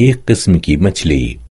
एक किस्म की मछली।